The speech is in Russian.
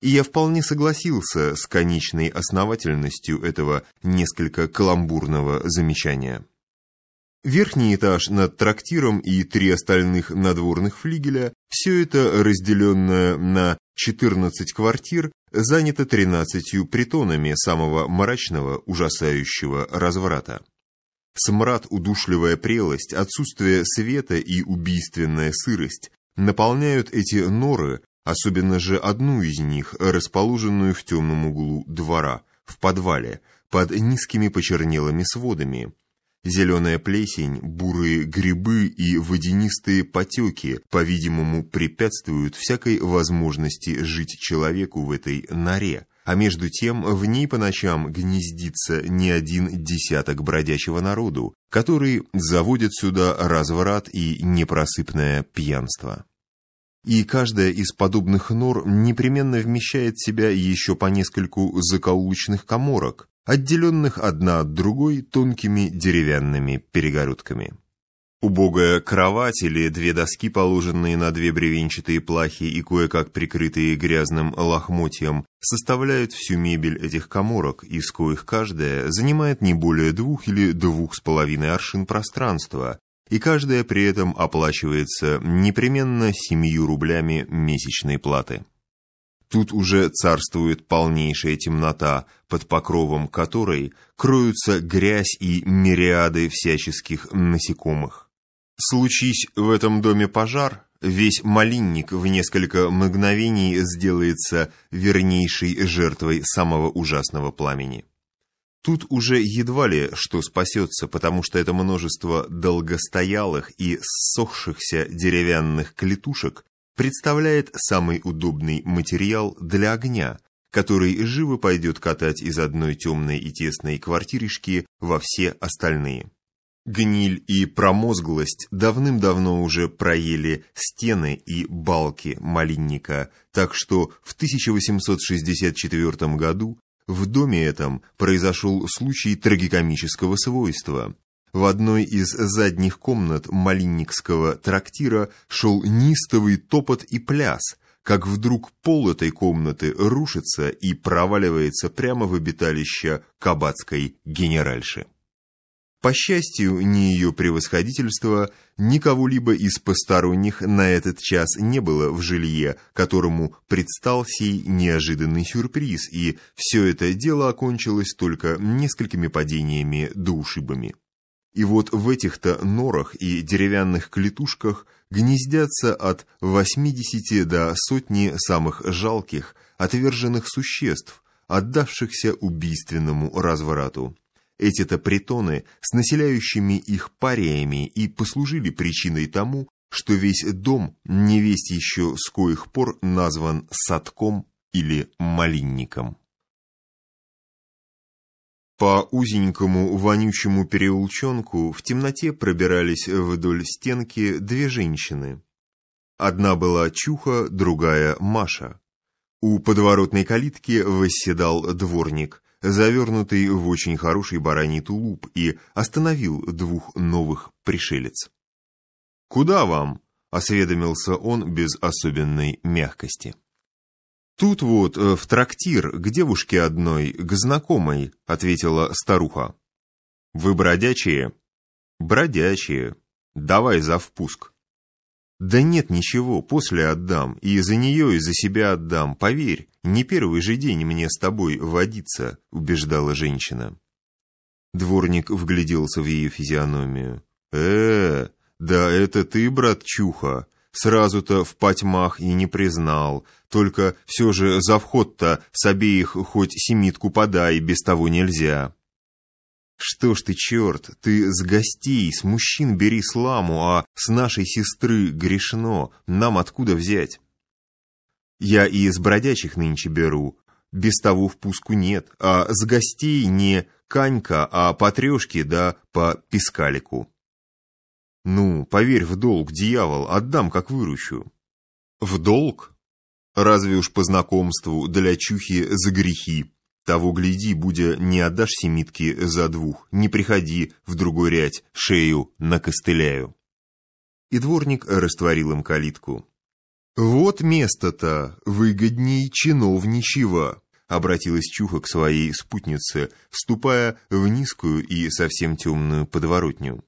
И я вполне согласился с конечной основательностью этого несколько каламбурного замечания. Верхний этаж над трактиром и три остальных надворных флигеля, все это, разделенное на 14 квартир, занято 13 притонами самого мрачного, ужасающего разврата. Смрад, удушливая прелость, отсутствие света и убийственная сырость наполняют эти норы, особенно же одну из них, расположенную в темном углу двора, в подвале, под низкими почернелыми сводами. Зеленая плесень, бурые грибы и водянистые потеки, по-видимому, препятствуют всякой возможности жить человеку в этой норе, а между тем в ней по ночам гнездится не один десяток бродячего народу, который заводит сюда разврат и непросыпное пьянство. И каждая из подобных нор непременно вмещает в себя еще по нескольку закоулочных коморок, отделенных одна от другой тонкими деревянными перегородками. Убогая кровать или две доски, положенные на две бревенчатые плахи и кое-как прикрытые грязным лохмотьем, составляют всю мебель этих коморок, из коих каждая занимает не более двух или двух с половиной аршин пространства, и каждая при этом оплачивается непременно семью рублями месячной платы. Тут уже царствует полнейшая темнота, под покровом которой кроются грязь и мириады всяческих насекомых. Случись в этом доме пожар, весь малинник в несколько мгновений сделается вернейшей жертвой самого ужасного пламени. Тут уже едва ли что спасется, потому что это множество долгостоялых и ссохшихся деревянных клетушек представляет самый удобный материал для огня, который живо пойдет катать из одной темной и тесной квартиришки во все остальные. Гниль и промозглость давным-давно уже проели стены и балки малинника, так что в 1864 году в доме этом произошел случай трагикомического свойства. В одной из задних комнат малинникского трактира шел нистовый топот и пляс, как вдруг пол этой комнаты рушится и проваливается прямо в обиталище кабацкой генеральши. По счастью, ни ее превосходительства, ни кого-либо из посторонних на этот час не было в жилье, которому предстал сей неожиданный сюрприз, и все это дело окончилось только несколькими падениями да ушибами. И вот в этих-то норах и деревянных клетушках гнездятся от 80 до сотни самых жалких, отверженных существ, отдавшихся убийственному разврату. Эти-то притоны с населяющими их париями и послужили причиной тому, что весь дом не весть еще с коих пор назван садком или малинником. По узенькому вонючему переулчонку в темноте пробирались вдоль стенки две женщины. Одна была Чуха, другая Маша. У подворотной калитки восседал дворник – завернутый в очень хороший бараний тулуп, и остановил двух новых пришелец. «Куда вам?» — осведомился он без особенной мягкости. «Тут вот, э, в трактир, к девушке одной, к знакомой», — ответила старуха. «Вы бродячие?» «Бродячие. Давай за впуск». «Да нет ничего, после отдам, и за нее, и за себя отдам, поверь, не первый же день мне с тобой водиться», — убеждала женщина. Дворник вгляделся в ее физиономию. э да это ты, брат Чуха, сразу-то в потьмах и не признал, только все же за вход-то с обеих хоть семитку подай, без того нельзя». «Что ж ты, черт, ты с гостей, с мужчин бери сламу, а с нашей сестры грешно, нам откуда взять?» «Я и из бродячих нынче беру, без того впуску нет, а с гостей не канька, а по трешке да по пискалику». «Ну, поверь в долг, дьявол, отдам, как выручу». «В долг? Разве уж по знакомству для чухи за грехи?» Того гляди, будя, не отдашь семитки за двух, не приходи в другой рядь, шею накостыляю. И дворник растворил им калитку. «Вот место-то выгодней чиновничьего», — обратилась Чуха к своей спутнице, вступая в низкую и совсем темную подворотню.